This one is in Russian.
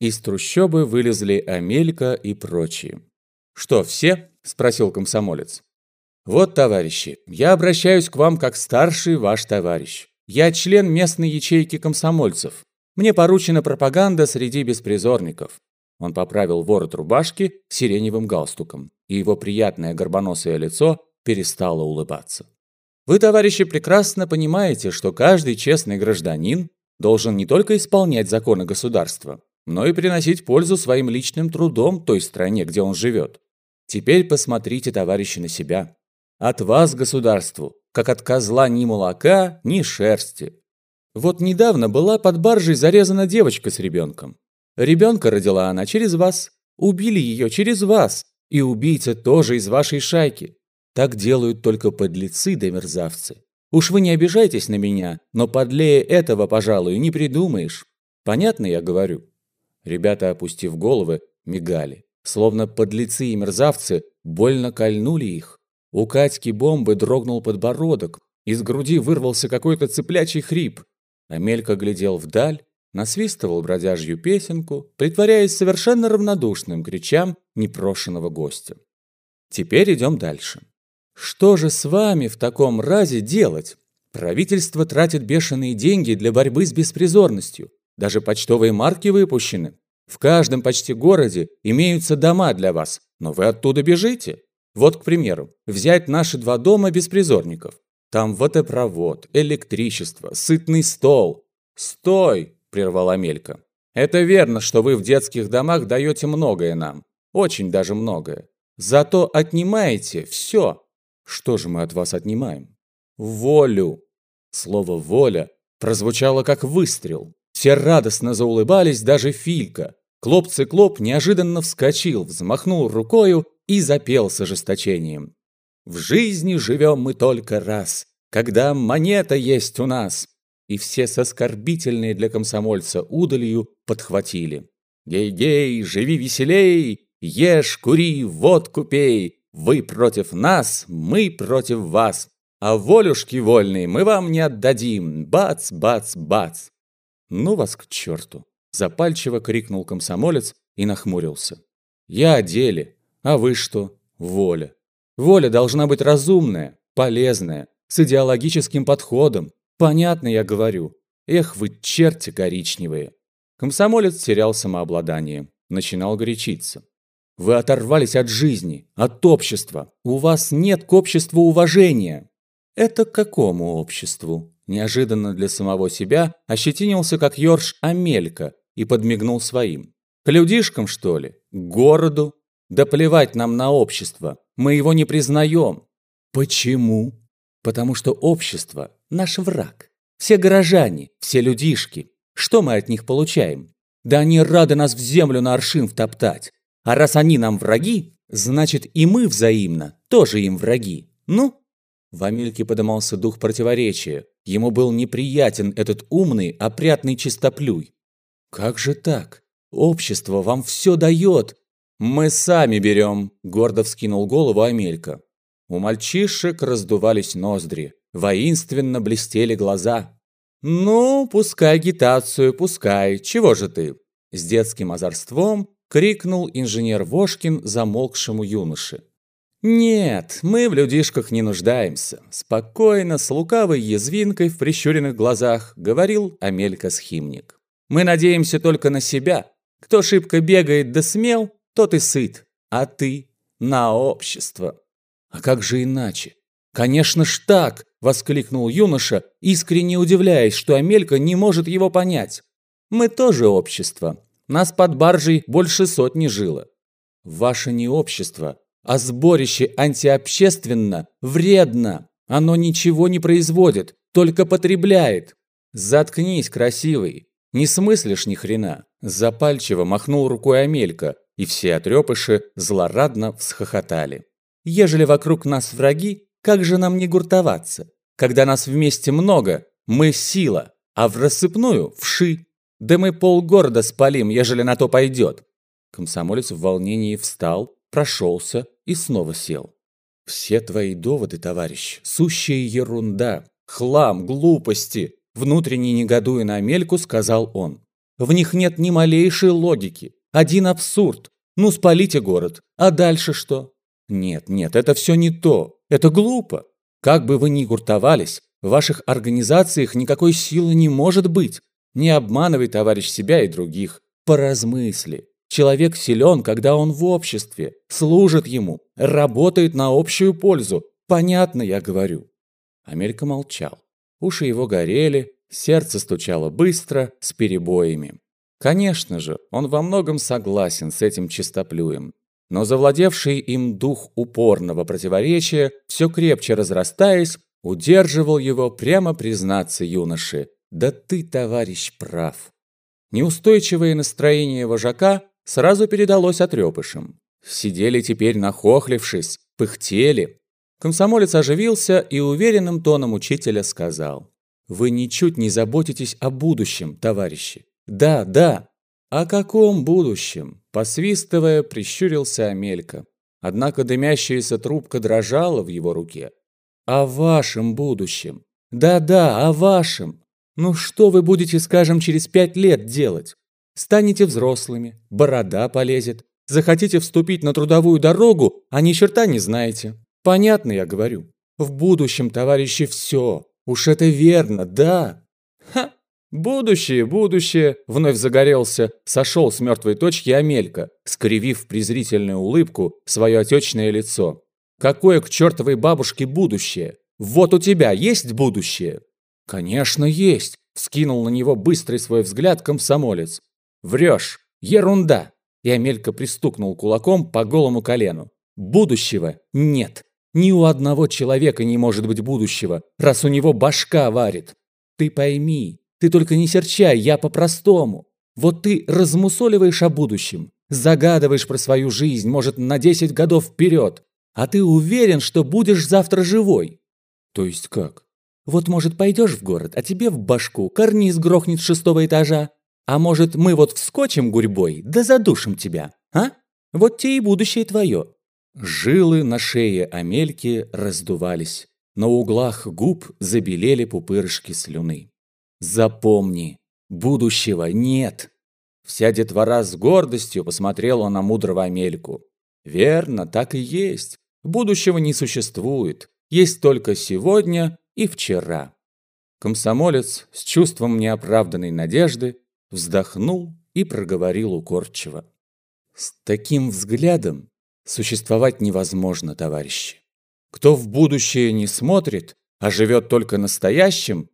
Из трущобы вылезли Амелька и прочие. «Что, все?» – спросил комсомолец. «Вот, товарищи, я обращаюсь к вам как старший ваш товарищ. Я член местной ячейки комсомольцев. Мне поручена пропаганда среди беспризорников». Он поправил ворот рубашки сиреневым галстуком, и его приятное горбоносое лицо перестало улыбаться. Вы, товарищи, прекрасно понимаете, что каждый честный гражданин должен не только исполнять законы государства, но и приносить пользу своим личным трудом той стране, где он живет. Теперь посмотрите, товарищи, на себя. От вас, государству, как от козла ни молока, ни шерсти. Вот недавно была под баржей зарезана девочка с ребенком. Ребенка родила она через вас, убили ее через вас, и убийца тоже из вашей шайки. Так делают только подлецы да мерзавцы. Уж вы не обижайтесь на меня, но подлее этого, пожалуй, не придумаешь. Понятно я говорю?» Ребята, опустив головы, мигали. Словно подлецы и мерзавцы больно кольнули их. У Катьки бомбы дрогнул подбородок. Из груди вырвался какой-то цыплячий хрип. Амелька глядел вдаль, насвистывал бродяжью песенку, притворяясь совершенно равнодушным к речам непрошенного гостя. Теперь идем дальше. Что же с вами в таком разе делать? Правительство тратит бешеные деньги для борьбы с беспризорностью. Даже почтовые марки выпущены. В каждом почти городе имеются дома для вас, но вы оттуда бежите. Вот, к примеру, взять наши два дома беспризорников. Там водопровод, электричество, сытный стол. «Стой!» – прервала Мелька. «Это верно, что вы в детских домах даете многое нам. Очень даже многое. Зато отнимаете все. Что же мы от вас отнимаем? Волю. Слово «воля» прозвучало как выстрел. Все радостно заулыбались, даже Филька. Клоп-циклоп неожиданно вскочил, взмахнул рукою и запел с ожесточением. «В жизни живем мы только раз, когда монета есть у нас!» И все с оскорбительной для комсомольца удалью подхватили. «Гей-гей, живи веселей, ешь, кури, водку пей, вы против нас, мы против вас. А волюшки вольные мы вам не отдадим. Бац, бац, бац. Ну вас к черту. Запальчиво крикнул комсомолец и нахмурился. Я о деле. А вы что? Воля. Воля должна быть разумная, полезная, с идеологическим подходом. Понятно, я говорю. Эх вы, черти коричневые. Комсомолец терял самообладание, начинал горячиться. Вы оторвались от жизни, от общества. У вас нет к обществу уважения. Это к какому обществу? Неожиданно для самого себя ощетинился как Йорш Амелька и подмигнул своим. К людишкам, что ли? К городу? Да плевать нам на общество. Мы его не признаем. Почему? Потому что общество – наш враг. Все горожане, все людишки. Что мы от них получаем? Да они рады нас в землю на аршин втоптать. А раз они нам враги, значит и мы взаимно тоже им враги. Ну?» В Амельке подымался дух противоречия. Ему был неприятен этот умный, опрятный чистоплюй. «Как же так? Общество вам все дает!» «Мы сами берем!» – гордо вскинул голову Амелька. У мальчишек раздувались ноздри, воинственно блестели глаза. «Ну, пускай агитацию, пускай, чего же ты?» С детским озорством – крикнул инженер Вошкин замолкшему юноше. «Нет, мы в людишках не нуждаемся», – спокойно, с лукавой язвинкой в прищуренных глазах говорил Амелька Схимник. «Мы надеемся только на себя. Кто шибко бегает да смел, тот и сыт, а ты – на общество». «А как же иначе?» «Конечно ж так!» – воскликнул юноша, искренне удивляясь, что Амелька не может его понять. «Мы тоже общество, нас под баржей больше сотни жило. Ваше не общество, а сборище антиобщественно, вредно. Оно ничего не производит, только потребляет. Заткнись, красивый. Не смыслишь ни хрена. Запальчиво махнул рукой Амелька, и все отрепыши злорадно всхохотали. Ежели вокруг нас враги, как же нам не гуртоваться? Когда нас вместе много, мы сила, а в рассыпную – вши. Да мы полгорода спалим, ежели на то пойдет. Комсомолец в волнении встал, прошелся и снова сел. Все твои доводы, товарищ, сущая ерунда, хлам, глупости, внутренне негодуя на Амельку, сказал он. В них нет ни малейшей логики. Один абсурд. Ну, спалите город. А дальше что? Нет, нет, это все не то. Это глупо. Как бы вы ни гуртовались, в ваших организациях никакой силы не может быть. Не обманывай, товарищ, себя и других. Поразмысли. Человек силен, когда он в обществе, служит ему, работает на общую пользу. Понятно, я говорю. Амелька молчал. Уши его горели, сердце стучало быстро, с перебоями. Конечно же, он во многом согласен с этим чистоплюем. Но завладевший им дух упорного противоречия, все крепче разрастаясь, удерживал его прямо признаться юноше. «Да ты, товарищ, прав». Неустойчивое настроение вожака сразу передалось отрепышам. Сидели теперь нахохлившись, пыхтели. Комсомолец оживился и уверенным тоном учителя сказал. «Вы ничуть не заботитесь о будущем, товарищи. Да, да. О каком будущем? Посвистывая, прищурился Амелька. Однако дымящаяся трубка дрожала в его руке. О вашем будущем. Да-да, о вашем. Ну что вы будете, скажем, через пять лет делать? Станете взрослыми, борода полезет. Захотите вступить на трудовую дорогу, а ни черта не знаете. Понятно, я говорю. В будущем, товарищи, все. Уж это верно, да. Ха! «Будущее, будущее!» – вновь загорелся, сошел с мертвой точки Амелька, скривив презрительную улыбку свое отечное лицо. «Какое к чертовой бабушке будущее? Вот у тебя есть будущее?» «Конечно, есть!» – вскинул на него быстрый свой взгляд комсомолец. «Врешь! Ерунда!» И Амелька пристукнул кулаком по голому колену. «Будущего нет! Ни у одного человека не может быть будущего, раз у него башка варит! Ты пойми, ты только не серчай, я по-простому. Вот ты размусоливаешь о будущем, загадываешь про свою жизнь, может, на 10 годов вперед, а ты уверен, что будешь завтра живой. То есть как? Вот, может, пойдешь в город, а тебе в башку карниз грохнет с шестого этажа. А может, мы вот вскочим гурьбой, да задушим тебя, а? Вот те и будущее твое. Жилы на шее Амельки раздувались. На углах губ забелели пупырышки слюны. Запомни, будущего нет. Вся детвора с гордостью посмотрела на мудрого Амельку. Верно, так и есть. Будущего не существует. Есть только сегодня и вчера. Комсомолец с чувством неоправданной надежды вздохнул и проговорил укорчиво. С таким взглядом существовать невозможно, товарищи. Кто в будущее не смотрит, а живет только настоящим,